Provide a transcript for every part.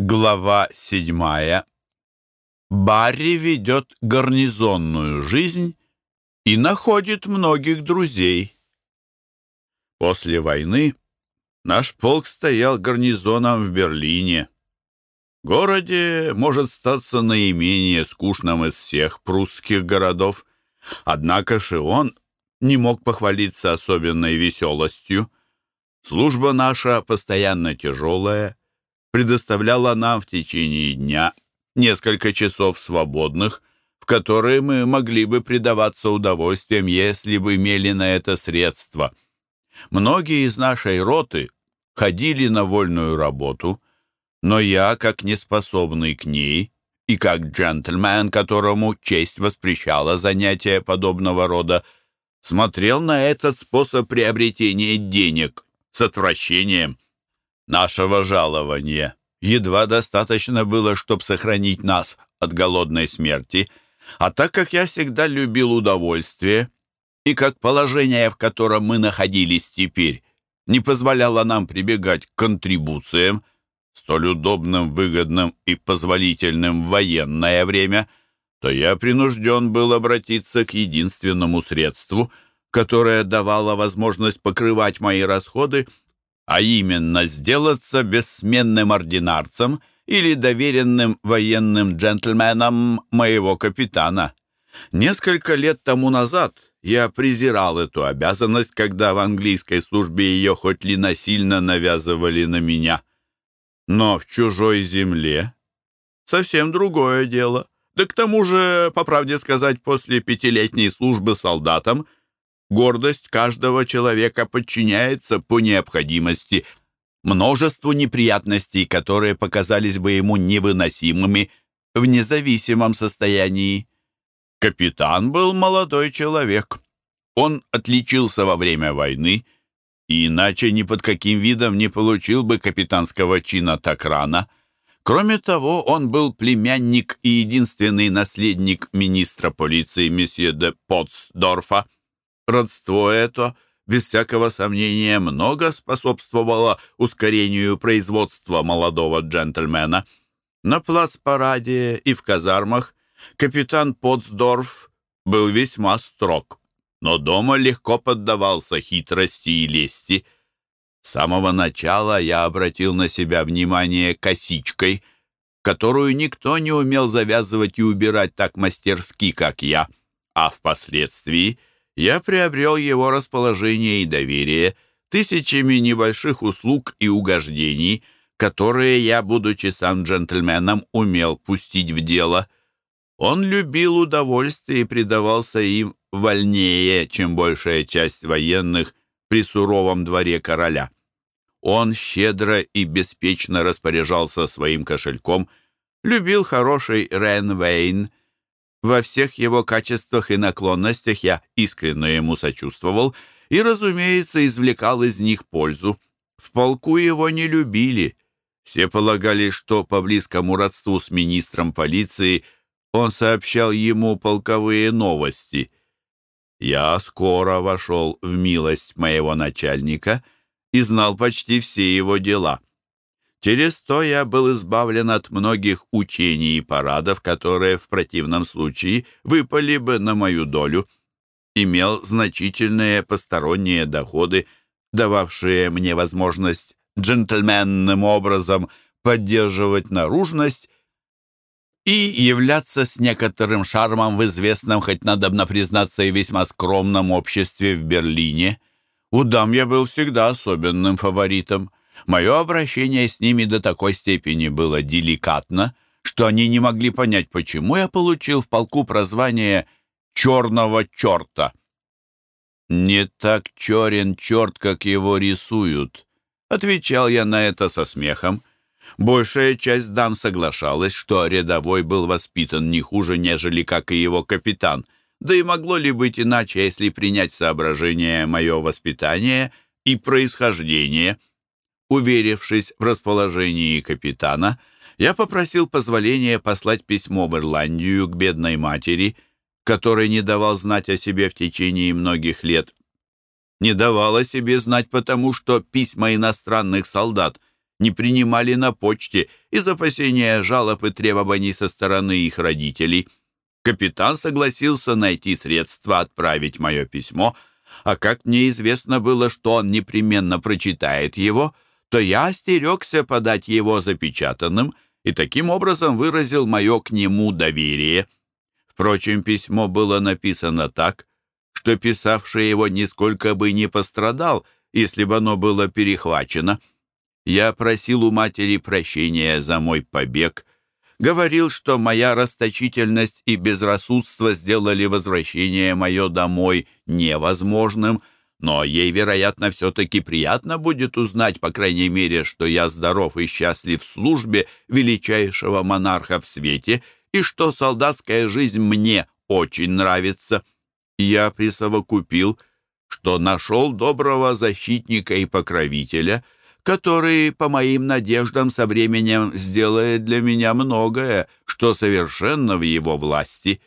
Глава седьмая. Барри ведет гарнизонную жизнь и находит многих друзей. После войны наш полк стоял гарнизоном в Берлине. Городе может статься наименее скучным из всех прусских городов. Однако же он не мог похвалиться особенной веселостью. Служба наша постоянно тяжелая, предоставляла нам в течение дня несколько часов свободных, в которые мы могли бы предаваться удовольствием, если бы имели на это средства. Многие из нашей роты ходили на вольную работу, но я, как неспособный к ней, и как джентльмен, которому честь воспрещала занятия подобного рода, смотрел на этот способ приобретения денег с отвращением нашего жалования. Едва достаточно было, чтобы сохранить нас от голодной смерти, а так как я всегда любил удовольствие, и как положение, в котором мы находились теперь, не позволяло нам прибегать к контрибуциям, столь удобным, выгодным и позволительным в военное время, то я принужден был обратиться к единственному средству, которое давало возможность покрывать мои расходы а именно сделаться бессменным ординарцем или доверенным военным джентльменом моего капитана. Несколько лет тому назад я презирал эту обязанность, когда в английской службе ее хоть ли насильно навязывали на меня. Но в чужой земле совсем другое дело. Да к тому же, по правде сказать, после пятилетней службы солдатам – Гордость каждого человека подчиняется по необходимости множеству неприятностей, которые показались бы ему невыносимыми в независимом состоянии. Капитан был молодой человек. Он отличился во время войны, и иначе ни под каким видом не получил бы капитанского чина так рано. Кроме того, он был племянник и единственный наследник министра полиции месье де Потсдорфа. Родство это, без всякого сомнения, много способствовало ускорению производства молодого джентльмена. На плацпараде и в казармах капитан Потсдорф был весьма строг, но дома легко поддавался хитрости и лести. С самого начала я обратил на себя внимание косичкой, которую никто не умел завязывать и убирать так мастерски, как я, а впоследствии — я приобрел его расположение и доверие тысячами небольших услуг и угождений, которые я, будучи сам джентльменом, умел пустить в дело. Он любил удовольствие и предавался им вольнее, чем большая часть военных при суровом дворе короля. Он щедро и беспечно распоряжался своим кошельком, любил хороший Рен Вейн, во всех его качествах и наклонностях я искренне ему сочувствовал и, разумеется, извлекал из них пользу. В полку его не любили. Все полагали, что по близкому родству с министром полиции он сообщал ему полковые новости. Я скоро вошел в милость моего начальника и знал почти все его дела. Через то я был избавлен от многих учений и парадов, которые в противном случае выпали бы на мою долю. Имел значительные посторонние доходы, дававшие мне возможность джентльменным образом поддерживать наружность и являться с некоторым шармом в известном, хоть надобно признаться, и весьма скромном обществе в Берлине. У дам я был всегда особенным фаворитом. Мое обращение с ними до такой степени было деликатно, что они не могли понять, почему я получил в полку прозвание «черного черта». «Не так черен черт, как его рисуют», — отвечал я на это со смехом. Большая часть дам соглашалась, что рядовой был воспитан не хуже, нежели как и его капитан. Да и могло ли быть иначе, если принять в соображение мое воспитание и происхождение — Уверившись в расположении капитана, я попросил позволения послать письмо в Ирландию к бедной матери, который не давал знать о себе в течение многих лет. Не давал о себе знать потому, что письма иностранных солдат не принимали на почте из опасения жалоб и требований со стороны их родителей. Капитан согласился найти средства отправить мое письмо, а как мне известно было, что он непременно прочитает его, то я остерегся подать его запечатанным и таким образом выразил мое к нему доверие. Впрочем, письмо было написано так, что писавший его нисколько бы не пострадал, если бы оно было перехвачено. Я просил у матери прощения за мой побег, говорил, что моя расточительность и безрассудство сделали возвращение мое домой невозможным, но ей, вероятно, все-таки приятно будет узнать, по крайней мере, что я здоров и счастлив в службе величайшего монарха в свете и что солдатская жизнь мне очень нравится. Я присовокупил, что нашел доброго защитника и покровителя — который, по моим надеждам, со временем сделает для меня многое, что совершенно в его власти.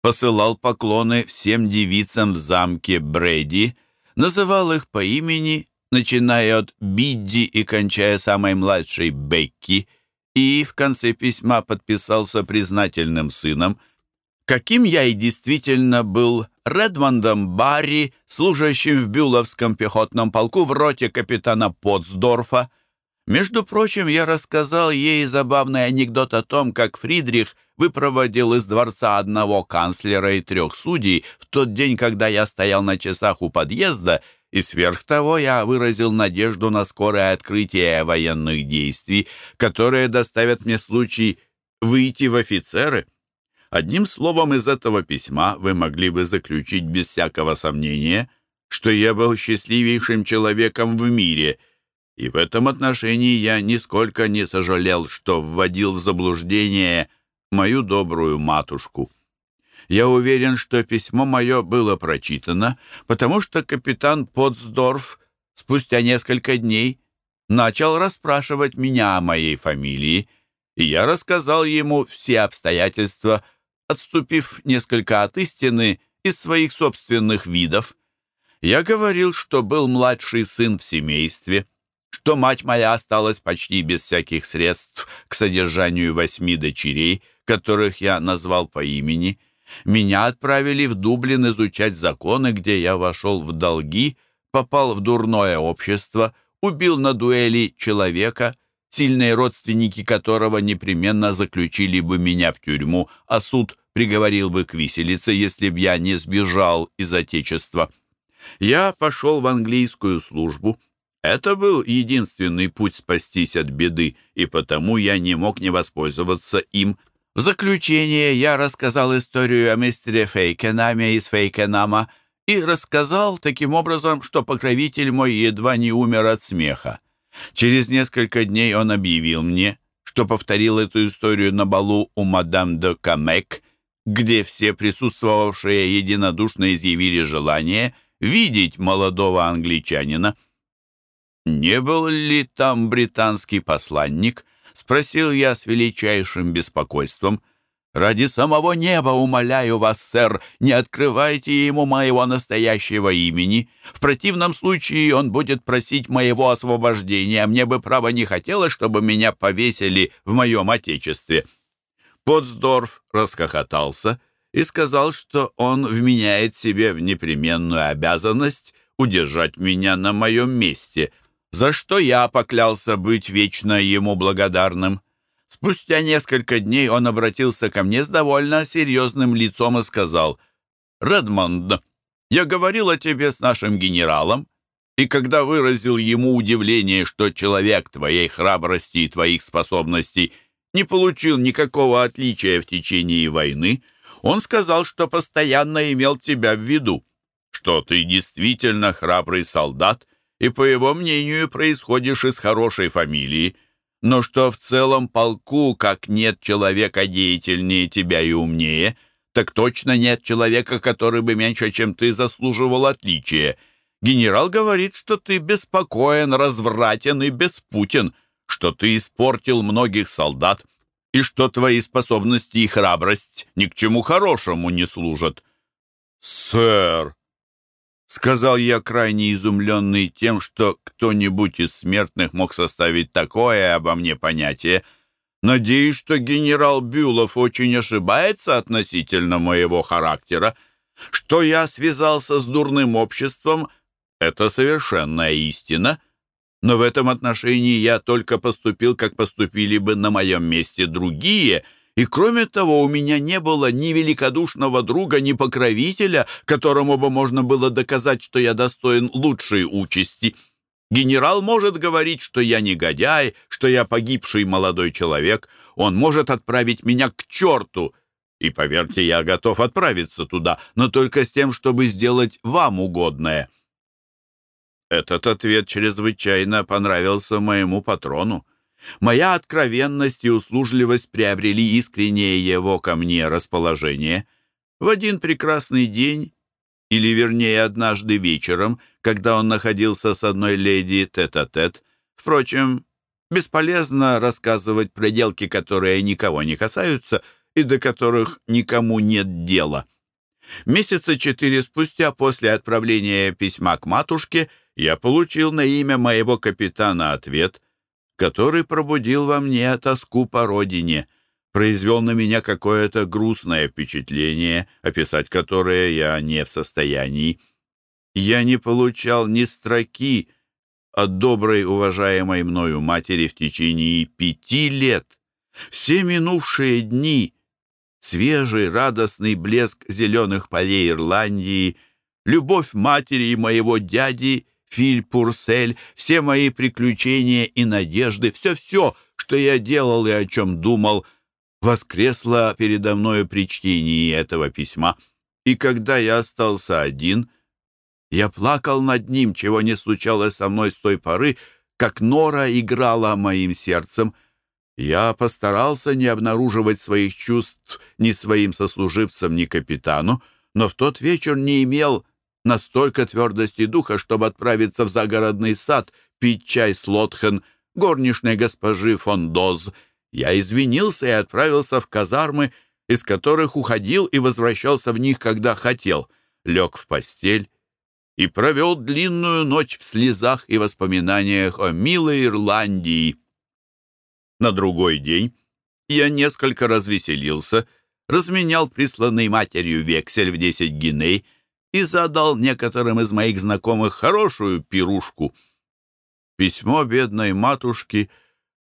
Посылал поклоны всем девицам в замке Брэди, называл их по имени, начиная от Бидди и кончая самой младшей Бекки, и в конце письма подписался признательным сыном, каким я и действительно был Редмондом Барри, служащим в Бюловском пехотном полку в роте капитана Потсдорфа. Между прочим, я рассказал ей забавный анекдот о том, как Фридрих выпроводил из дворца одного канцлера и трех судей в тот день, когда я стоял на часах у подъезда, и сверх того я выразил надежду на скорое открытие военных действий, которые доставят мне случай выйти в офицеры. Одним словом, из этого письма вы могли бы заключить без всякого сомнения, что я был счастливейшим человеком в мире, и в этом отношении я нисколько не сожалел, что вводил в заблуждение мою добрую матушку. Я уверен, что письмо мое было прочитано, потому что капитан Потсдорф спустя несколько дней начал расспрашивать меня о моей фамилии, и я рассказал ему все обстоятельства, отступив несколько от истины из своих собственных видов. Я говорил, что был младший сын в семействе, что мать моя осталась почти без всяких средств к содержанию восьми дочерей, которых я назвал по имени. Меня отправили в Дублин изучать законы, где я вошел в долги, попал в дурное общество, убил на дуэли человека, сильные родственники которого непременно заключили бы меня в тюрьму, а суд приговорил бы к виселице, если б я не сбежал из Отечества. Я пошел в английскую службу. Это был единственный путь спастись от беды, и потому я не мог не воспользоваться им. В заключение я рассказал историю о мистере Фейкенаме из Фейкенама и рассказал таким образом, что покровитель мой едва не умер от смеха. Через несколько дней он объявил мне, что повторил эту историю на балу у мадам де Камек где все присутствовавшие единодушно изъявили желание видеть молодого англичанина. «Не был ли там британский посланник?» — спросил я с величайшим беспокойством. «Ради самого неба умоляю вас, сэр, не открывайте ему моего настоящего имени. В противном случае он будет просить моего освобождения. Мне бы, право, не хотелось, чтобы меня повесили в моем отечестве». Потсдорф расхохотался и сказал, что он вменяет себе в непременную обязанность удержать меня на моем месте, за что я поклялся быть вечно ему благодарным. Спустя несколько дней он обратился ко мне с довольно серьезным лицом и сказал, «Редмонд, я говорил о тебе с нашим генералом, и когда выразил ему удивление, что человек твоей храбрости и твоих способностей – не получил никакого отличия в течение войны, он сказал, что постоянно имел тебя в виду, что ты действительно храбрый солдат и, по его мнению, происходишь из хорошей фамилии, но что в целом полку, как нет человека деятельнее тебя и умнее, так точно нет человека, который бы меньше, чем ты, заслуживал отличия. Генерал говорит, что ты беспокоен, развратен и беспутен, что ты испортил многих солдат и что твои способности и храбрость ни к чему хорошему не служат. «Сэр! Сказал я, крайне изумленный тем, что кто-нибудь из смертных мог составить такое обо мне понятие. Надеюсь, что генерал Бюлов очень ошибается относительно моего характера. Что я связался с дурным обществом, это совершенная истина. Но в этом отношении я только поступил, как поступили бы на моем месте другие — и кроме того, у меня не было ни великодушного друга, ни покровителя, которому бы можно было доказать, что я достоин лучшей участи. Генерал может говорить, что я негодяй, что я погибший молодой человек. Он может отправить меня к черту. И, поверьте, я готов отправиться туда, но только с тем, чтобы сделать вам угодное». Этот ответ чрезвычайно понравился моему патрону. Моя откровенность и услужливость приобрели искреннее его ко мне расположение. В один прекрасный день, или вернее однажды вечером, когда он находился с одной леди тет-а-тет, -тет, впрочем, бесполезно рассказывать проделки, которые никого не касаются и до которых никому нет дела. Месяца четыре спустя после отправления письма к матушке я получил на имя моего капитана ответ — который пробудил во мне тоску по родине, произвел на меня какое-то грустное впечатление, описать которое я не в состоянии. Я не получал ни строки от доброй, уважаемой мною матери в течение пяти лет. Все минувшие дни, свежий, радостный блеск зеленых полей Ирландии, любовь матери и моего дяди — Филь Пурсель, все мои приключения и надежды, все-все, что я делал и о чем думал, воскресло передо мною при чтении этого письма. И когда я остался один, я плакал над ним, чего не случалось со мной с той поры, как Нора играла моим сердцем. Я постарался не обнаруживать своих чувств ни своим сослуживцам, ни капитану, но в тот вечер не имел настолько твердости духа, чтобы отправиться в загородный сад, пить чай с Лотхен, горничной госпожи фон Доз. Я извинился и отправился в казармы, из которых уходил и возвращался в них, когда хотел. Лег в постель и провел длинную ночь в слезах и воспоминаниях о милой Ирландии. На другой день я несколько развеселился, разменял присланный матерью вексель в десять гиней — и задал некоторым из моих знакомых хорошую пирушку. Письмо бедной матушки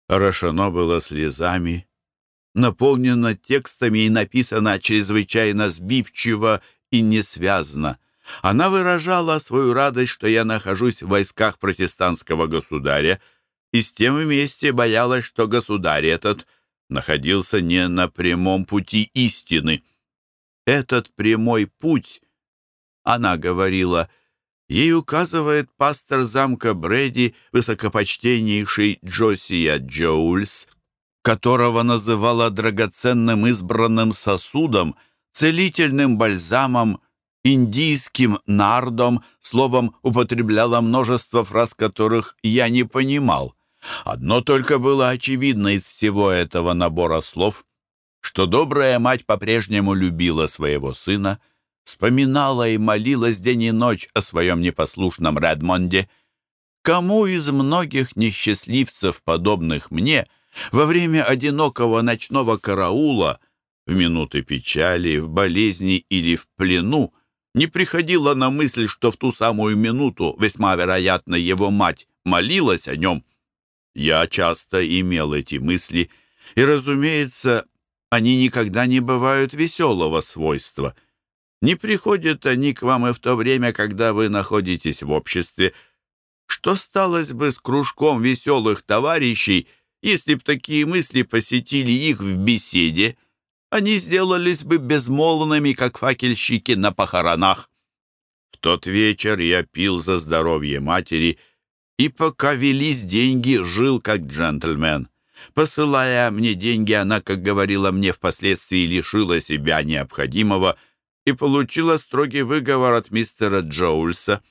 орошено было слезами, наполнено текстами и написано чрезвычайно сбивчиво и несвязно. Она выражала свою радость, что я нахожусь в войсках протестантского государя, и с тем вместе боялась, что государь этот находился не на прямом пути истины. Этот прямой путь она говорила, ей указывает пастор замка Брэди, высокопочтеннейший Джосия Джоульс, которого называла драгоценным избранным сосудом, целительным бальзамом, индийским нардом, словом, употребляла множество фраз, которых я не понимал. Одно только было очевидно из всего этого набора слов, что добрая мать по-прежнему любила своего сына — вспоминала и молилась день и ночь о своем непослушном Редмонде. Кому из многих несчастливцев, подобных мне, во время одинокого ночного караула, в минуты печали, в болезни или в плену, не приходило на мысль, что в ту самую минуту, весьма вероятно, его мать молилась о нем? Я часто имел эти мысли, и, разумеется, они никогда не бывают веселого свойства — не приходят они к вам и в то время, когда вы находитесь в обществе. Что сталось бы с кружком веселых товарищей, если б такие мысли посетили их в беседе? Они сделались бы безмолвными, как факельщики на похоронах. В тот вечер я пил за здоровье матери и, пока велись деньги, жил как джентльмен. Посылая мне деньги, она, как говорила мне впоследствии, лишила себя необходимого — и получила строгий выговор от мистера Джоульса.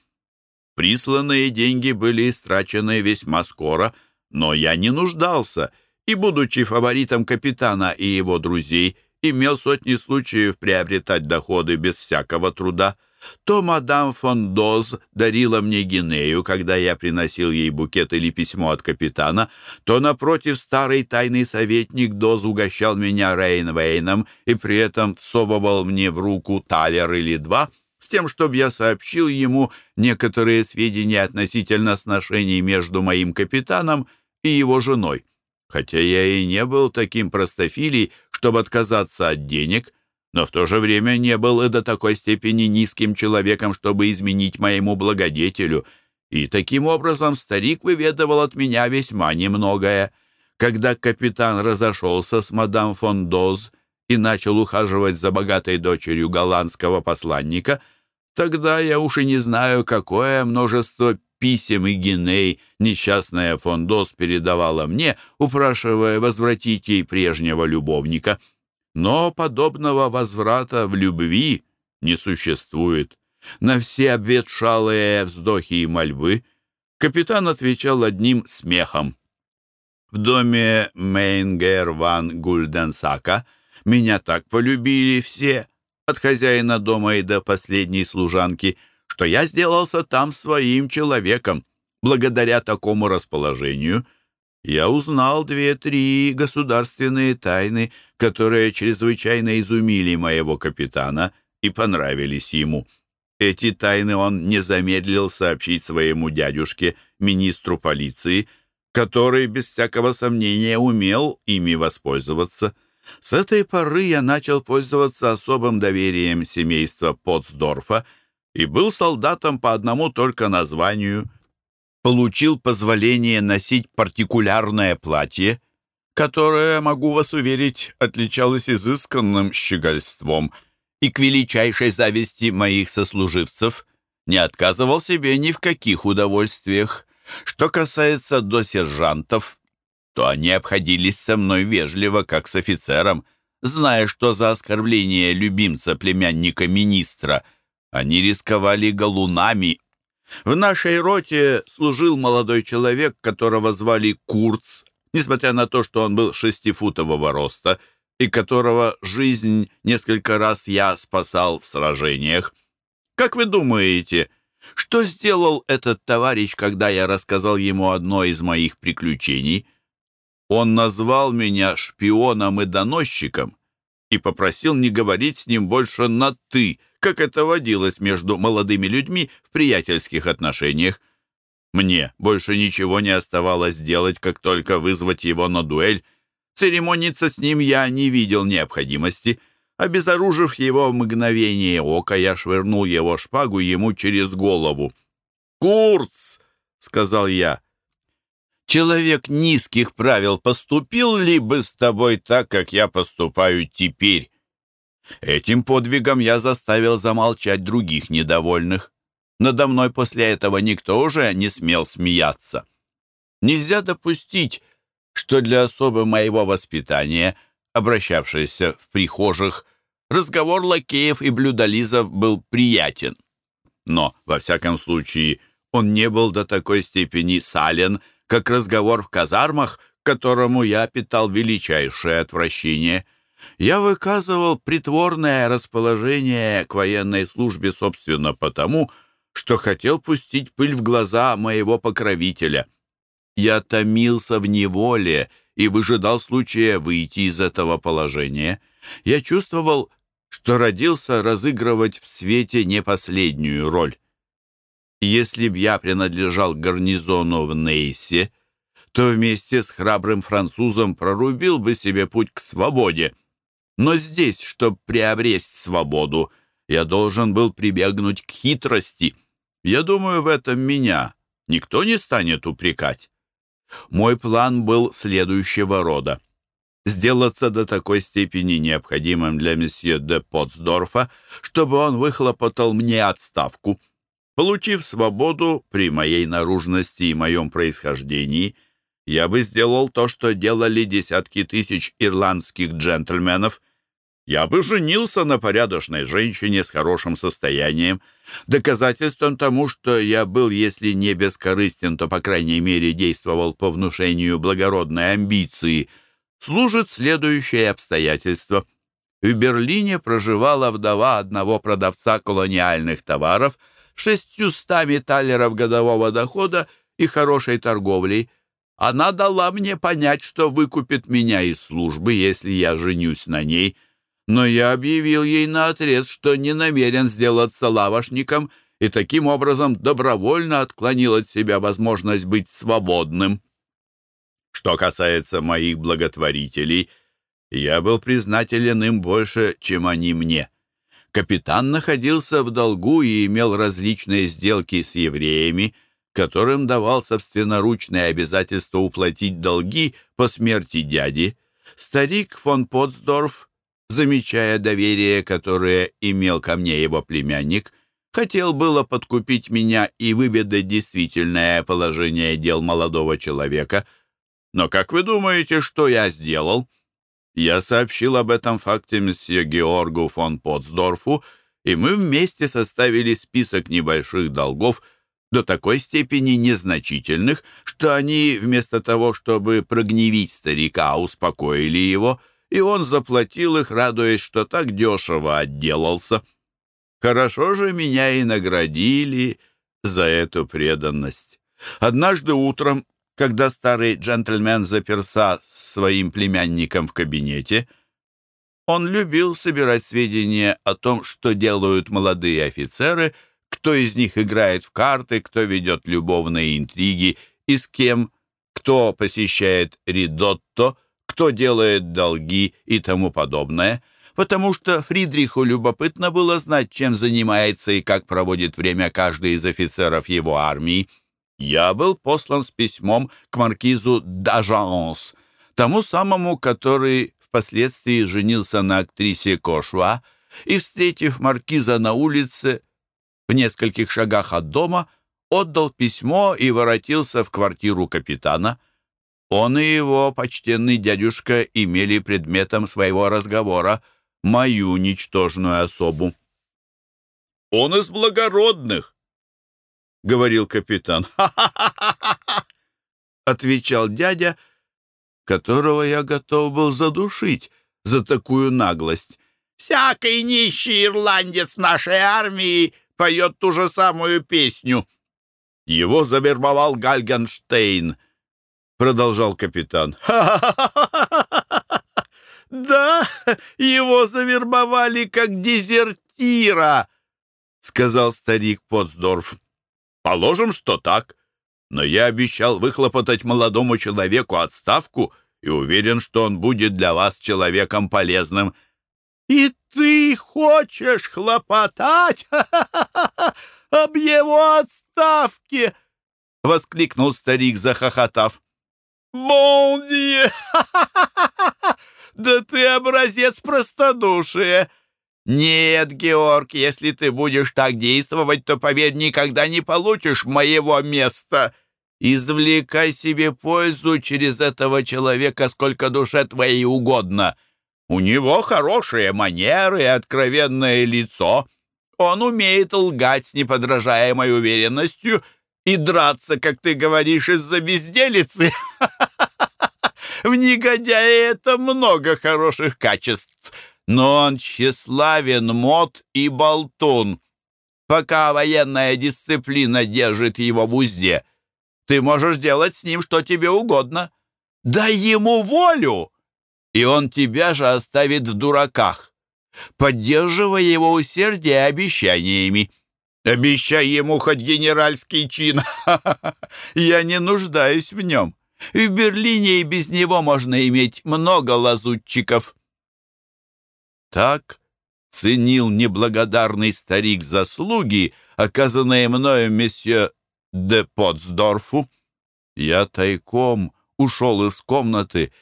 Присланные деньги были истрачены весьма скоро, но я не нуждался, и, будучи фаворитом капитана и его друзей, имел сотни случаев приобретать доходы без всякого труда. То мадам фон Доз дарила мне гинею, когда я приносил ей букет или письмо от капитана, то, напротив, старый тайный советник Доз угощал меня Рейнвейном и при этом всовывал мне в руку талер или два, с тем, чтобы я сообщил ему некоторые сведения относительно сношений между моим капитаном и его женой. Хотя я и не был таким простофилей, чтобы отказаться от денег, но в то же время не был и до такой степени низким человеком, чтобы изменить моему благодетелю. И таким образом старик выведывал от меня весьма немногое. Когда капитан разошелся с мадам фон Доз и начал ухаживать за богатой дочерью голландского посланника, тогда я уж и не знаю, какое множество писем и геней несчастная фон Доз передавала мне, упрашивая возвратить ей прежнего любовника — но подобного возврата в любви не существует. На все обветшалые вздохи и мольбы капитан отвечал одним смехом. В доме Мейнгер ван Гульденсака меня так полюбили все, от хозяина дома и до последней служанки, что я сделался там своим человеком. Благодаря такому расположению я узнал две-три государственные тайны, которые чрезвычайно изумили моего капитана и понравились ему. Эти тайны он не замедлил сообщить своему дядюшке, министру полиции, который, без всякого сомнения, умел ими воспользоваться. С этой поры я начал пользоваться особым доверием семейства Потсдорфа и был солдатом по одному только названию — получил позволение носить партикулярное платье, которое, могу вас уверить, отличалось изысканным щегольством и к величайшей зависти моих сослуживцев не отказывал себе ни в каких удовольствиях. Что касается до сержантов, то они обходились со мной вежливо, как с офицером, зная, что за оскорбление любимца племянника министра они рисковали галунами в нашей роте служил молодой человек, которого звали Курц, несмотря на то, что он был шестифутового роста, и которого жизнь несколько раз я спасал в сражениях. Как вы думаете, что сделал этот товарищ, когда я рассказал ему одно из моих приключений? Он назвал меня шпионом и доносчиком и попросил не говорить с ним больше на «ты», как это водилось между молодыми людьми в приятельских отношениях. Мне больше ничего не оставалось делать, как только вызвать его на дуэль. Церемониться с ним я не видел необходимости. Обезоружив его в мгновение ока, я швырнул его шпагу ему через голову. «Курц!» — сказал я. «Человек низких правил поступил ли бы с тобой так, как я поступаю теперь?» Этим подвигом я заставил замолчать других недовольных. Надо мной после этого никто уже не смел смеяться. Нельзя допустить, что для особы моего воспитания, обращавшейся в прихожих, разговор лакеев и блюдолизов был приятен. Но, во всяком случае, он не был до такой степени сален, как разговор в казармах, к которому я питал величайшее отвращение — я выказывал притворное расположение к военной службе, собственно, потому, что хотел пустить пыль в глаза моего покровителя. Я томился в неволе и выжидал случая выйти из этого положения. Я чувствовал, что родился разыгрывать в свете не последнюю роль. Если б я принадлежал гарнизону в Нейсе, то вместе с храбрым французом прорубил бы себе путь к свободе. Но здесь, чтобы приобрести свободу, я должен был прибегнуть к хитрости. Я думаю, в этом меня никто не станет упрекать. Мой план был следующего рода. Сделаться до такой степени необходимым для месье де Потсдорфа, чтобы он выхлопотал мне отставку. Получив свободу при моей наружности и моем происхождении, я бы сделал то, что делали десятки тысяч ирландских джентльменов, я бы женился на порядочной женщине с хорошим состоянием. Доказательством тому, что я был, если не бескорыстен, то, по крайней мере, действовал по внушению благородной амбиции, служит следующее обстоятельство. В Берлине проживала вдова одного продавца колониальных товаров шестьюстами талеров годового дохода и хорошей торговлей. Она дала мне понять, что выкупит меня из службы, если я женюсь на ней, но я объявил ей наотрез, что не намерен сделаться лавошником и таким образом добровольно отклонил от себя возможность быть свободным. Что касается моих благотворителей, я был признателен им больше, чем они мне. Капитан находился в долгу и имел различные сделки с евреями, которым давал собственноручное обязательство уплатить долги по смерти дяди. Старик фон Потсдорф, замечая доверие, которое имел ко мне его племянник, хотел было подкупить меня и выведать действительное положение дел молодого человека. Но как вы думаете, что я сделал? Я сообщил об этом факте месье Георгу фон Потсдорфу, и мы вместе составили список небольших долгов — до такой степени незначительных, что они, вместо того, чтобы прогневить старика, успокоили его, и он заплатил их, радуясь, что так дешево отделался. Хорошо же меня и наградили за эту преданность. Однажды утром, когда старый джентльмен заперся с своим племянником в кабинете, он любил собирать сведения о том, что делают молодые офицеры — кто из них играет в карты, кто ведет любовные интриги и с кем, кто посещает ридотто, кто делает долги и тому подобное, потому что Фридриху любопытно было знать, чем занимается и как проводит время каждый из офицеров его армии. Я был послан с письмом к маркизу Дажанс, тому самому, который впоследствии женился на актрисе Кошуа, и, встретив маркиза на улице, в нескольких шагах от дома, отдал письмо и воротился в квартиру капитана. Он и его почтенный дядюшка имели предметом своего разговора мою ничтожную особу. «Он из благородных!» — говорил капитан. «Ха-ха-ха-ха-ха!» — отвечал дядя, которого я готов был задушить за такую наглость. «Всякий нищий ирландец нашей армии поет ту же самую песню. Его завербовал Гальгенштейн, продолжал капитан. Да, его завербовали как дезертира, сказал старик Потсдорф. Положим, что так. Но я обещал выхлопотать молодому человеку отставку и уверен, что он будет для вас человеком полезным. И ты хочешь хлопотать об его отставке?» — воскликнул старик, захохотав. «Бонди! Да ты образец простодушия!» «Нет, Георг, если ты будешь так действовать, то, поверь, никогда не получишь моего места. Извлекай себе пользу через этого человека, сколько душе твоей угодно. У него хорошие манеры и откровенное лицо. Он умеет лгать с неподражаемой уверенностью и драться, как ты говоришь, из-за безделицы. В негодяе это много хороших качеств, но он тщеславен, мод и болтун. Пока военная дисциплина держит его в узде, ты можешь делать с ним что тебе угодно. Дай ему волю, и он тебя же оставит в дураках. Поддерживая его усердие обещаниями. Обещай ему хоть генеральский чин. Я не нуждаюсь в нем. В Берлине и без него можно иметь много лазутчиков. Так ценил неблагодарный старик заслуги, оказанные мною месье де Потсдорфу. Я тайком ушел из комнаты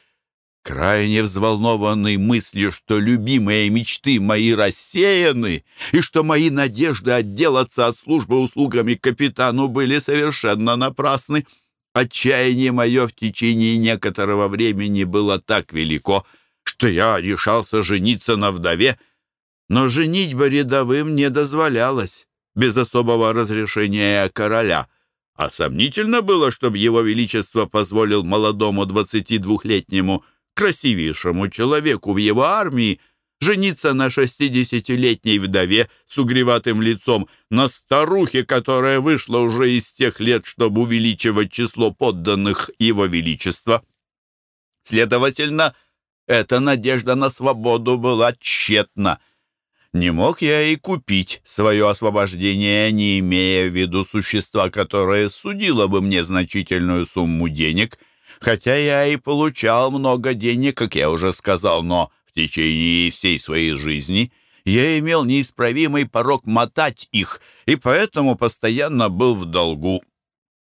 крайне взволнованный мыслью, что любимые мечты мои рассеяны, и что мои надежды отделаться от службы услугами капитану были совершенно напрасны. Отчаяние мое в течение некоторого времени было так велико, что я решался жениться на вдове, но женитьба рядовым не дозволялась без особого разрешения короля — а сомнительно было, чтобы его величество позволил молодому двадцати двухлетнему красивейшему человеку в его армии жениться на шестидесятилетней вдове с угреватым лицом, на старухе, которая вышла уже из тех лет, чтобы увеличивать число подданных Его Величества. Следовательно, эта надежда на свободу была тщетна. Не мог я и купить свое освобождение, не имея в виду существа, которое судило бы мне значительную сумму денег, хотя я и получал много денег, как я уже сказал, но в течение всей своей жизни я имел неисправимый порог мотать их, и поэтому постоянно был в долгу.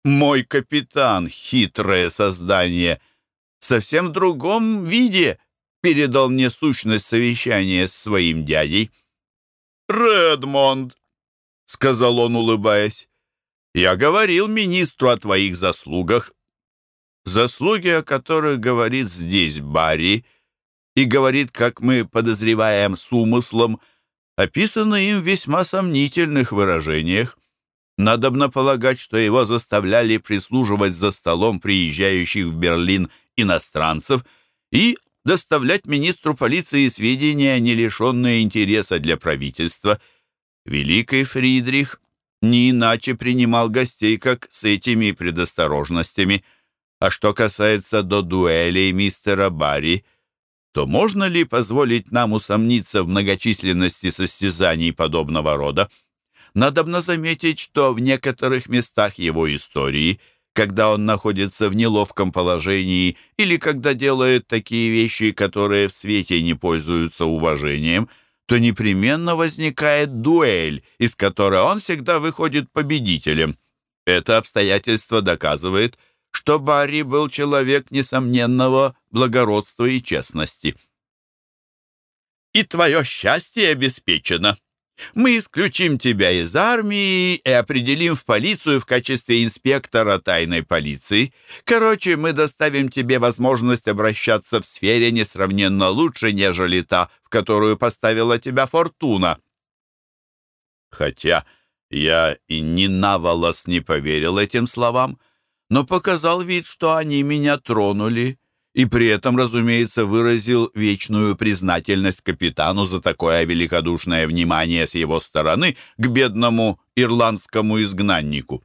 Мой капитан, хитрое создание, совсем в другом виде передал мне сущность совещания с своим дядей. «Редмонд», — сказал он, улыбаясь, — «я говорил министру о твоих заслугах». Заслуги, о которых говорит здесь Барри, и говорит, как мы подозреваем, с умыслом, описаны им в весьма сомнительных выражениях. Надобно полагать, что его заставляли прислуживать за столом приезжающих в Берлин иностранцев и доставлять министру полиции сведения, не лишенные интереса для правительства. Великий Фридрих не иначе принимал гостей, как с этими предосторожностями. А что касается до дуэлей мистера Барри, то можно ли позволить нам усомниться в многочисленности состязаний подобного рода? Надобно заметить, что в некоторых местах его истории – когда он находится в неловком положении или когда делает такие вещи, которые в свете не пользуются уважением, то непременно возникает дуэль, из которой он всегда выходит победителем. Это обстоятельство доказывает, что Барри был человек несомненного благородства и честности. «И твое счастье обеспечено», мы исключим тебя из армии и определим в полицию в качестве инспектора тайной полиции. Короче, мы доставим тебе возможность обращаться в сфере несравненно лучше, нежели та, в которую поставила тебя фортуна. Хотя я и ни на волос не поверил этим словам, но показал вид, что они меня тронули и при этом, разумеется, выразил вечную признательность капитану за такое великодушное внимание с его стороны к бедному ирландскому изгнаннику.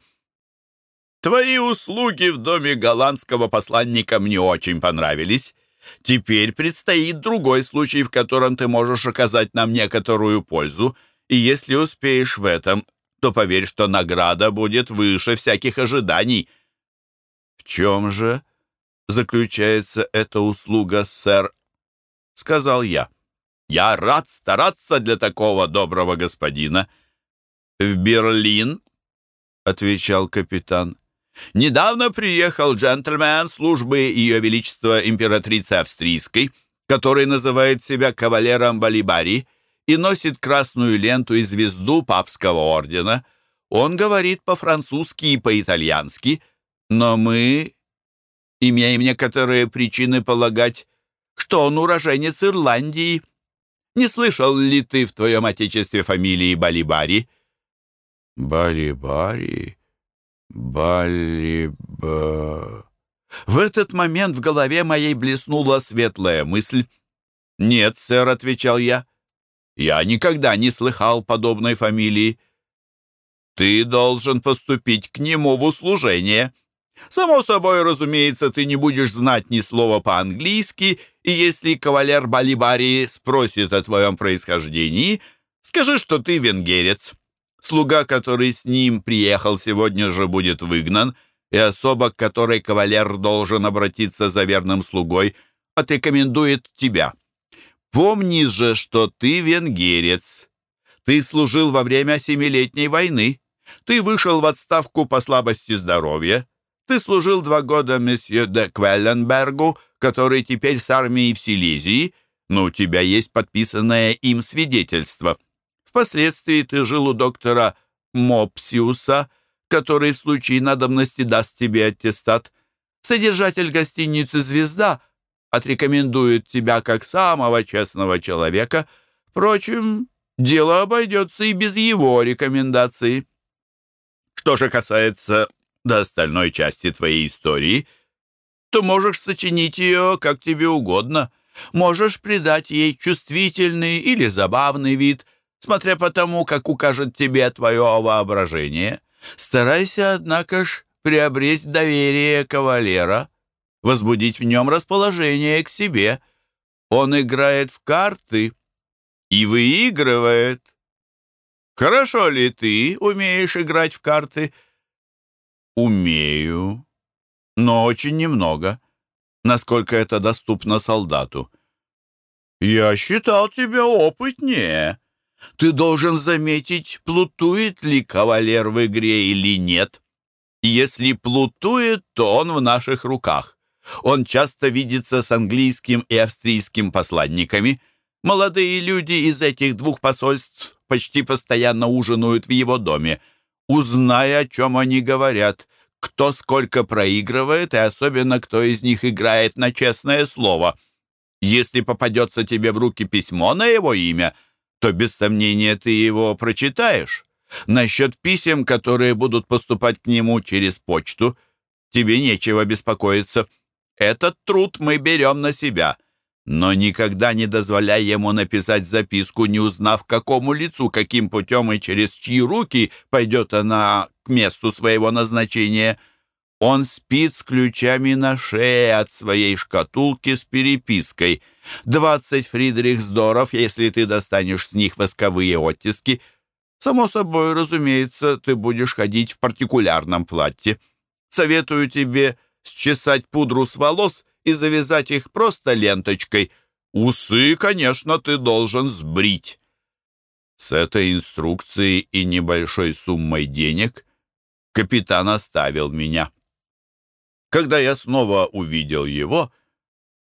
«Твои услуги в доме голландского посланника мне очень понравились. Теперь предстоит другой случай, в котором ты можешь оказать нам некоторую пользу, и если успеешь в этом, то поверь, что награда будет выше всяких ожиданий». «В чем же?» заключается эта услуга, сэр?» — сказал я. «Я рад стараться для такого доброго господина». «В Берлин?» — отвечал капитан. «Недавно приехал джентльмен службы Ее Величества Императрицы Австрийской, который называет себя кавалером Балибари и носит красную ленту и звезду папского ордена. Он говорит по-французски и по-итальянски, но мы имеем некоторые причины полагать, что он уроженец Ирландии. Не слышал ли ты в твоем отечестве фамилии Балибари?» «Балибари? Балиба...» В этот момент в голове моей блеснула светлая мысль. «Нет, сэр», — отвечал я, — «я никогда не слыхал подобной фамилии». «Ты должен поступить к нему в услужение». Само собой, разумеется, ты не будешь знать ни слова по-английски, и если кавалер Балибари спросит о твоем происхождении, скажи, что ты венгерец. Слуга, который с ним приехал сегодня же, будет выгнан, и особа, к которой кавалер должен обратиться за верным слугой, отрекомендует тебя. Помни же, что ты венгерец. Ты служил во время Семилетней войны. Ты вышел в отставку по слабости здоровья. Ты служил два года месье де Квелленбергу, который теперь с армией в Силезии, но у тебя есть подписанное им свидетельство. Впоследствии ты жил у доктора Мопсиуса, который в случае надобности даст тебе аттестат. Содержатель гостиницы «Звезда» отрекомендует тебя как самого честного человека. Впрочем, дело обойдется и без его рекомендации. Что же касается до остальной части твоей истории, то можешь сочинить ее как тебе угодно. Можешь придать ей чувствительный или забавный вид, смотря по тому, как укажет тебе твое воображение. Старайся, однако ж, приобресть доверие кавалера, возбудить в нем расположение к себе. Он играет в карты и выигрывает. Хорошо ли ты умеешь играть в карты? Умею, но очень немного насколько это доступно солдату. «Я считал тебя опытнее. Ты должен заметить, плутует ли кавалер в игре или нет. Если плутует, то он в наших руках. Он часто видится с английским и австрийским посланниками. Молодые люди из этих двух посольств почти постоянно ужинают в его доме. Узнай, о чем они говорят, кто сколько проигрывает и особенно кто из них играет на честное слово. Если попадется тебе в руки письмо на его имя, то без сомнения ты его прочитаешь. Насчет писем, которые будут поступать к нему через почту, тебе нечего беспокоиться. Этот труд мы берем на себя, но никогда не дозволяй ему написать записку, не узнав, какому лицу, каким путем и через чьи руки пойдет она к месту своего назначения. Он спит с ключами на шее от своей шкатулки с перепиской. Двадцать фридрихсдоров, если ты достанешь с них восковые оттиски. Само собой, разумеется, ты будешь ходить в партикулярном платье. Советую тебе счесать пудру с волос и завязать их просто ленточкой. Усы, конечно, ты должен сбрить. С этой инструкцией и небольшой суммой денег капитан оставил меня. Когда я снова увидел его,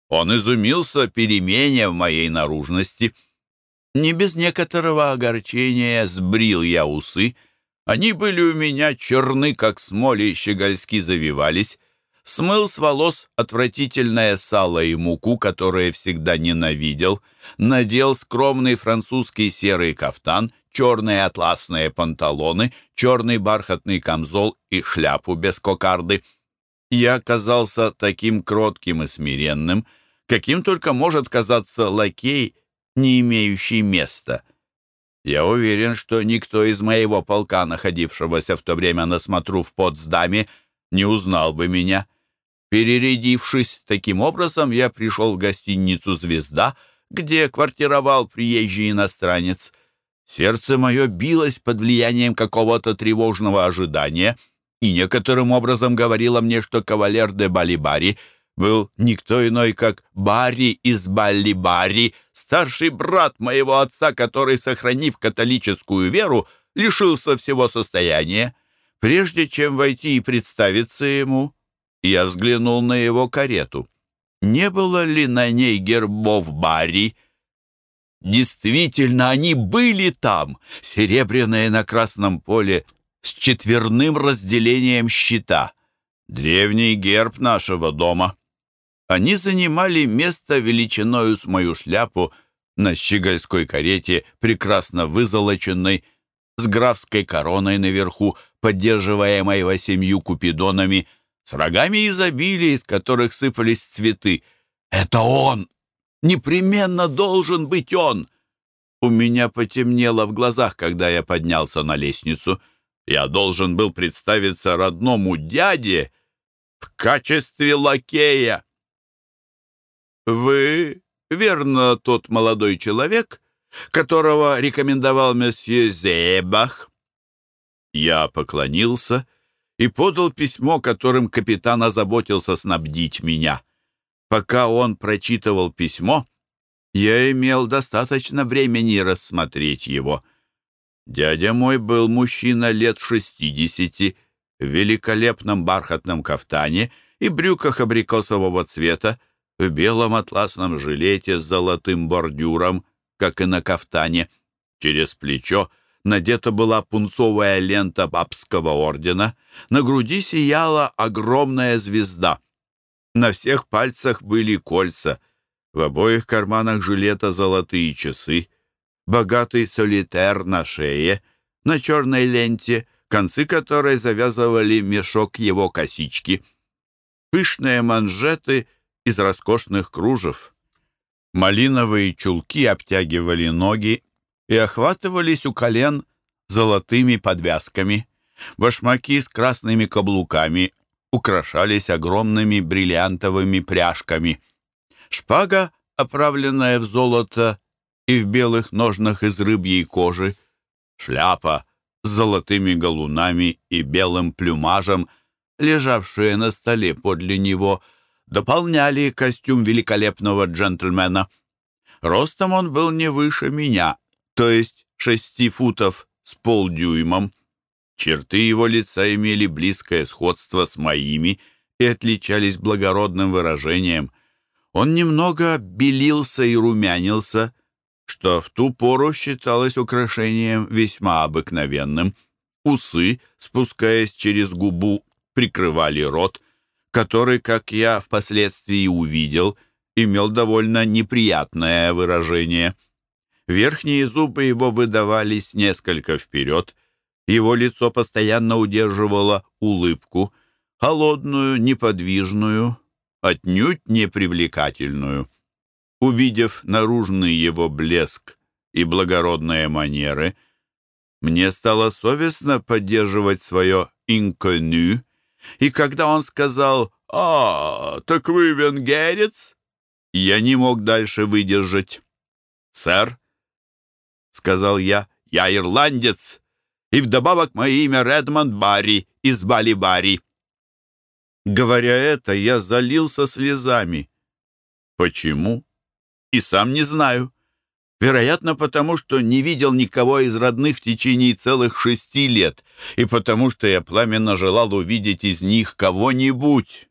он изумился перемене в моей наружности. Не без некоторого огорчения сбрил я усы. Они были у меня черны, как смоли, щегольски завивались. Смыл с волос отвратительное сало и муку, которые всегда ненавидел. Надел скромный французский серый кафтан, черные атласные панталоны, черный бархатный камзол и шляпу без кокарды. Я казался таким кротким и смиренным, каким только может казаться лакей, не имеющий места. Я уверен, что никто из моего полка, находившегося в то время на смотру в Потсдаме, не узнал бы меня. Перерядившись таким образом, я пришел в гостиницу «Звезда», где квартировал приезжий иностранец — Сердце мое билось под влиянием какого-то тревожного ожидания и некоторым образом говорило мне, что кавалер де Балибари был никто иной, как Барри из Балибари, старший брат моего отца, который, сохранив католическую веру, лишился всего состояния. Прежде чем войти и представиться ему, я взглянул на его карету. Не было ли на ней гербов Барри? Действительно, они были там, серебряные на красном поле, с четверным разделением щита. Древний герб нашего дома. Они занимали место величиною с мою шляпу на щегольской карете, прекрасно вызолоченной, с графской короной наверху, поддерживаемой восемью купидонами, с рогами изобилия, из которых сыпались цветы. «Это он!» Непременно должен быть он!» У меня потемнело в глазах, когда я поднялся на лестницу. Я должен был представиться родному дяде в качестве лакея. «Вы, верно, тот молодой человек, которого рекомендовал месье Зебах?» Я поклонился и подал письмо, которым капитан озаботился снабдить меня. Пока он прочитывал письмо, я имел достаточно времени рассмотреть его. Дядя мой был мужчина лет шестидесяти, в великолепном бархатном кафтане и брюках абрикосового цвета, в белом атласном жилете с золотым бордюром, как и на кафтане. Через плечо надета была пунцовая лента папского ордена, на груди сияла огромная звезда — на всех пальцах были кольца, в обоих карманах жилета золотые часы, богатый солитер на шее, на черной ленте, концы которой завязывали мешок его косички, пышные манжеты из роскошных кружев. Малиновые чулки обтягивали ноги и охватывались у колен золотыми подвязками. Башмаки с красными каблуками украшались огромными бриллиантовыми пряжками. Шпага, оправленная в золото и в белых ножнах из рыбьей кожи, шляпа с золотыми галунами и белым плюмажем, лежавшие на столе подле него, дополняли костюм великолепного джентльмена. Ростом он был не выше меня, то есть шести футов с полдюймом. Черты его лица имели близкое сходство с моими и отличались благородным выражением. Он немного белился и румянился, что в ту пору считалось украшением весьма обыкновенным. Усы, спускаясь через губу, прикрывали рот, который, как я впоследствии увидел, имел довольно неприятное выражение. Верхние зубы его выдавались несколько вперед, его лицо постоянно удерживало улыбку, холодную, неподвижную, отнюдь непривлекательную. Увидев наружный его блеск и благородные манеры, мне стало совестно поддерживать свое «инконю», и когда он сказал «А, так вы венгерец?» я не мог дальше выдержать. «Сэр», — сказал я, — «я ирландец, и вдобавок мое имя Редмонд Барри из Бали-Барри». Говоря это, я залился слезами. Почему? И сам не знаю. Вероятно, потому что не видел никого из родных в течение целых шести лет, и потому что я пламенно желал увидеть из них кого-нибудь,